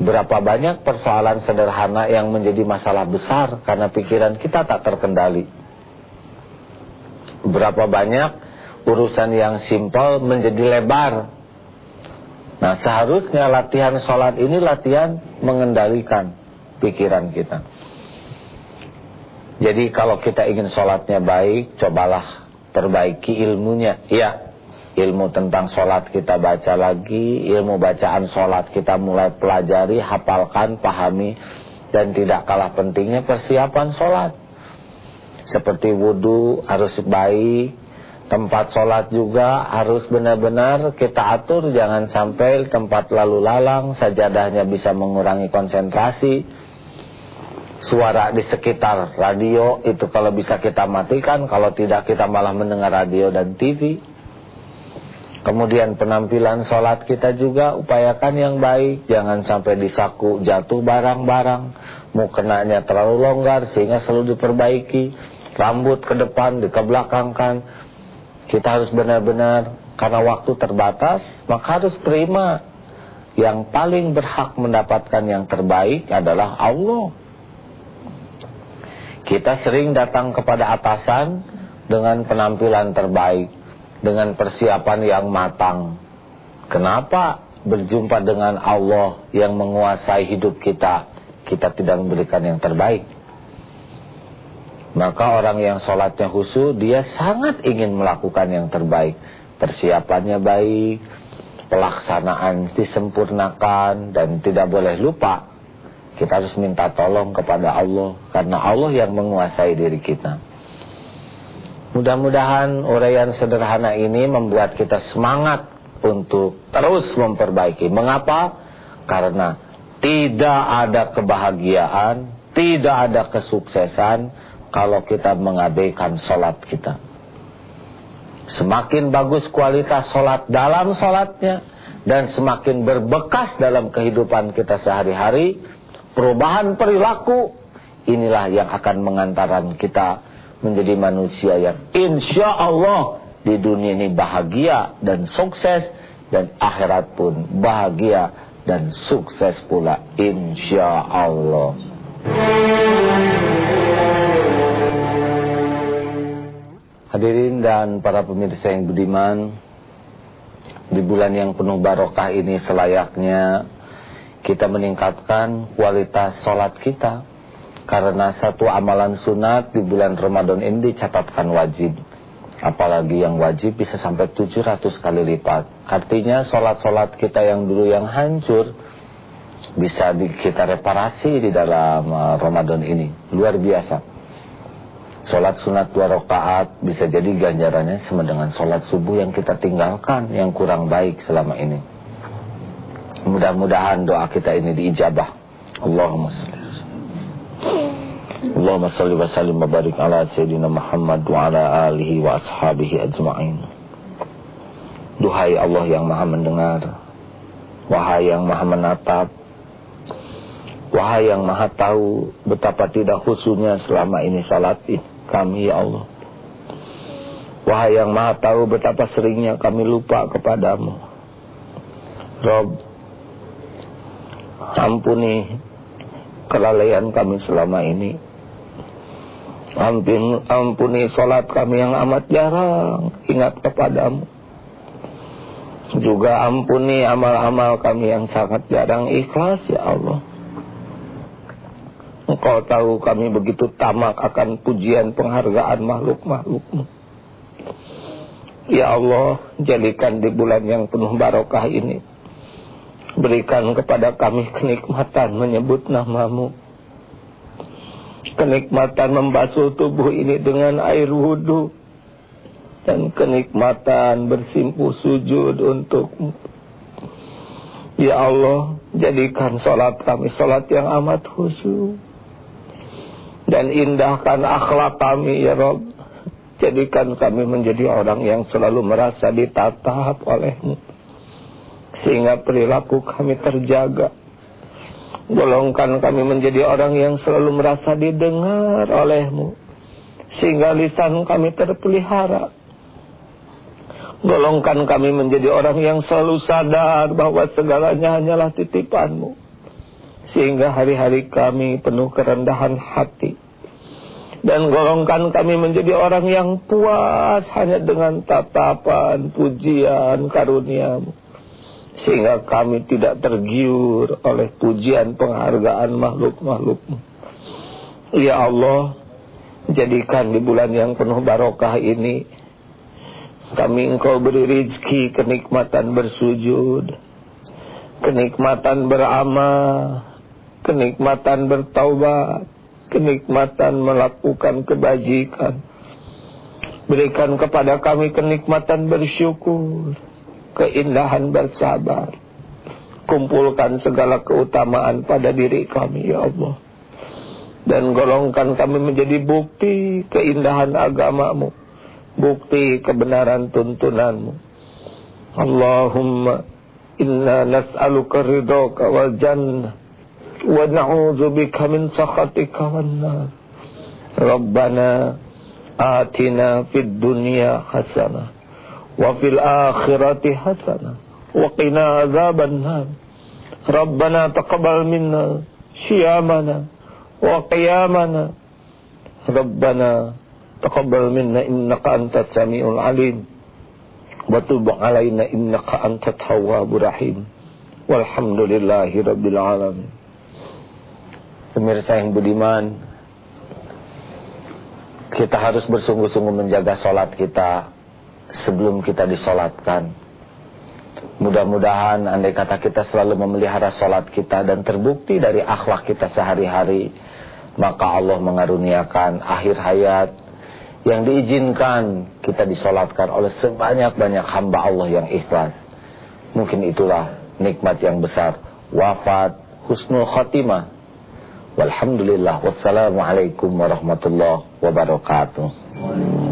Berapa banyak persoalan sederhana yang menjadi masalah besar karena pikiran kita tak terkendali. Berapa banyak urusan yang simpel menjadi lebar. Nah seharusnya latihan sholat ini latihan mengendalikan pikiran kita. Jadi kalau kita ingin sholatnya baik, cobalah perbaiki ilmunya. Iya, ilmu tentang sholat kita baca lagi, ilmu bacaan sholat kita mulai pelajari, hafalkan, pahami, dan tidak kalah pentingnya persiapan sholat. Seperti wudhu harus baik, tempat sholat juga harus benar-benar kita atur, jangan sampai tempat lalu lalang, sajadahnya bisa mengurangi konsentrasi, suara di sekitar radio itu kalau bisa kita matikan, kalau tidak kita malah mendengar radio dan TV. Kemudian penampilan sholat kita juga upayakan yang baik. Jangan sampai disaku jatuh barang-barang. Mukenanya terlalu longgar sehingga selalu diperbaiki. Rambut ke depan, dikebelakangkan. Kita harus benar-benar karena waktu terbatas, maka harus terima. Yang paling berhak mendapatkan yang terbaik adalah Allah. Kita sering datang kepada atasan dengan penampilan terbaik dengan persiapan yang matang. Kenapa berjumpa dengan Allah yang menguasai hidup kita, kita tidak memberikan yang terbaik? Maka orang yang sholatnya khusyuk, dia sangat ingin melakukan yang terbaik. Persiapannya baik, pelaksanaan disempurnakan, dan tidak boleh lupa. Kita harus minta tolong kepada Allah, karena Allah yang menguasai diri kita. Mudah-mudahan uraian sederhana ini membuat kita semangat untuk terus memperbaiki. Mengapa? Karena tidak ada kebahagiaan, tidak ada kesuksesan kalau kita mengabaikan sholat kita. Semakin bagus kualitas sholat dalam sholatnya dan semakin berbekas dalam kehidupan kita sehari-hari, perubahan perilaku inilah yang akan mengantarkan kita menjadi manusia yang insya Allah di dunia ini bahagia dan sukses dan akhirat pun bahagia dan sukses pula insya Allah. Hadirin dan para pemirsa yang budiman, di bulan yang penuh barokah ini selayaknya kita meningkatkan kualitas sholat kita karena satu amalan sunat di bulan Ramadan ini dicatatkan wajib. Apalagi yang wajib bisa sampai 700 kali lipat. Artinya sholat-sholat kita yang dulu yang hancur bisa di, kita reparasi di dalam uh, Ramadan ini. Luar biasa. Sholat sunat dua rakaat bisa jadi ganjarannya sama dengan sholat subuh yang kita tinggalkan yang kurang baik selama ini. Mudah-mudahan doa kita ini diijabah. Allahumma salli. Allahumma salli wa sallim wa barik ala Sayyidina Muhammad wa ala alihi wa ashabihi ajma'in. Duhai Allah yang maha mendengar, wahai yang maha menatap, wahai yang maha tahu betapa tidak khususnya selama ini salat kami ya Allah. Wahai yang maha tahu betapa seringnya kami lupa kepadamu. Rob, ampuni kelalaian kami selama ini. Ampun, ampuni sholat kami yang amat jarang ingat kepadamu. Juga ampuni amal-amal kami yang sangat jarang ikhlas ya Allah. Engkau tahu kami begitu tamak akan pujian penghargaan makhluk-makhlukmu. Ya Allah, jadikan di bulan yang penuh barokah ini Berikan kepada kami kenikmatan menyebut namamu. Kenikmatan membasuh tubuh ini dengan air wudhu. Dan kenikmatan bersimpuh sujud untukmu. Ya Allah, jadikan sholat kami sholat yang amat khusyuk. Dan indahkan akhlak kami ya Rob. Jadikan kami menjadi orang yang selalu merasa ditatap olehmu sehingga perilaku kami terjaga. Golongkan kami menjadi orang yang selalu merasa didengar olehmu. Sehingga lisan kami terpelihara. Golongkan kami menjadi orang yang selalu sadar bahwa segalanya hanyalah titipanmu. sehingga hari-hari kami penuh kerendahan hati dan golongkan kami menjadi orang yang puas hanya dengan tatapan pujian karuniamu sehingga kami tidak tergiur oleh pujian penghargaan makhluk-makhlukmu ya Allah jadikan di bulan yang penuh barokah ini kami engkau beri rizki kenikmatan bersujud kenikmatan beramal kenikmatan bertaubat, kenikmatan melakukan kebajikan. Berikan kepada kami kenikmatan bersyukur, keindahan bersabar. Kumpulkan segala keutamaan pada diri kami, ya Allah. Dan golongkan kami menjadi bukti keindahan agamamu. Bukti kebenaran tuntunanmu. Allahumma inna nas'aluka ridhoka wal jannah. Wa na'udzu bika min sakhatika wan nar. Rabbana atina fid dunya hasanah wa fil akhirati hasanah wa qina azabannar. Rabbana taqabbal minna siyamana wa qiyamana. Rabbana taqabbal minna innaka antas samiul alim. Wa tub alaina innaka antat tawwabur rahim. Walhamdulillahi rabbil alamin. Pemirsa yang budiman kita harus bersungguh-sungguh menjaga sholat kita sebelum kita disolatkan. Mudah-mudahan andai kata kita selalu memelihara sholat kita dan terbukti dari akhlak kita sehari-hari, maka Allah mengaruniakan akhir hayat yang diizinkan kita disolatkan oleh sebanyak-banyak hamba Allah yang ikhlas. Mungkin itulah nikmat yang besar, wafat, husnul khotimah Walhamdulillah. Wassalamualaikum warahmatullahi wabarakatuh.